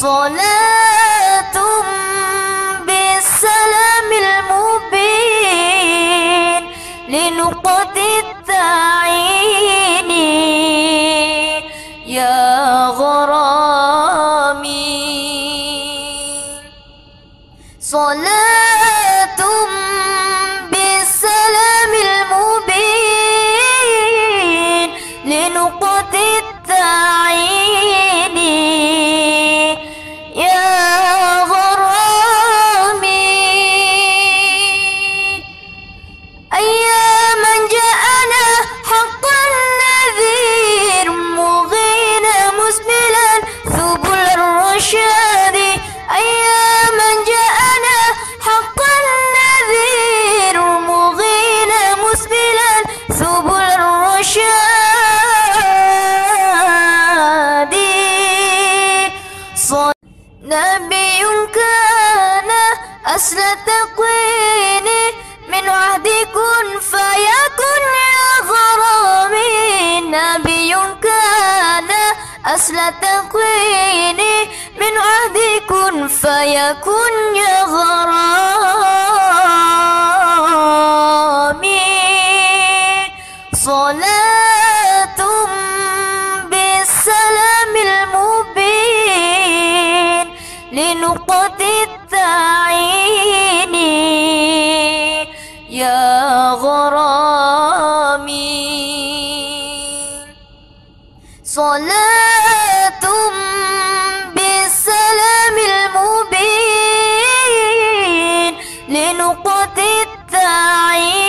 صلاة بالسلام المبين لنقطة التعيين. يا غرامي. صلاة بالسلام المبين لنقطة التعيين. نبي كان أصل تقوين من عهد كن فيكن يا غرامي. نبي كان أصل تقوين من عهد كن فيكن يا غرامي. صلاة لنقطة التعين يا غرامي. صلاة بالسلام المبين لنقطة التعين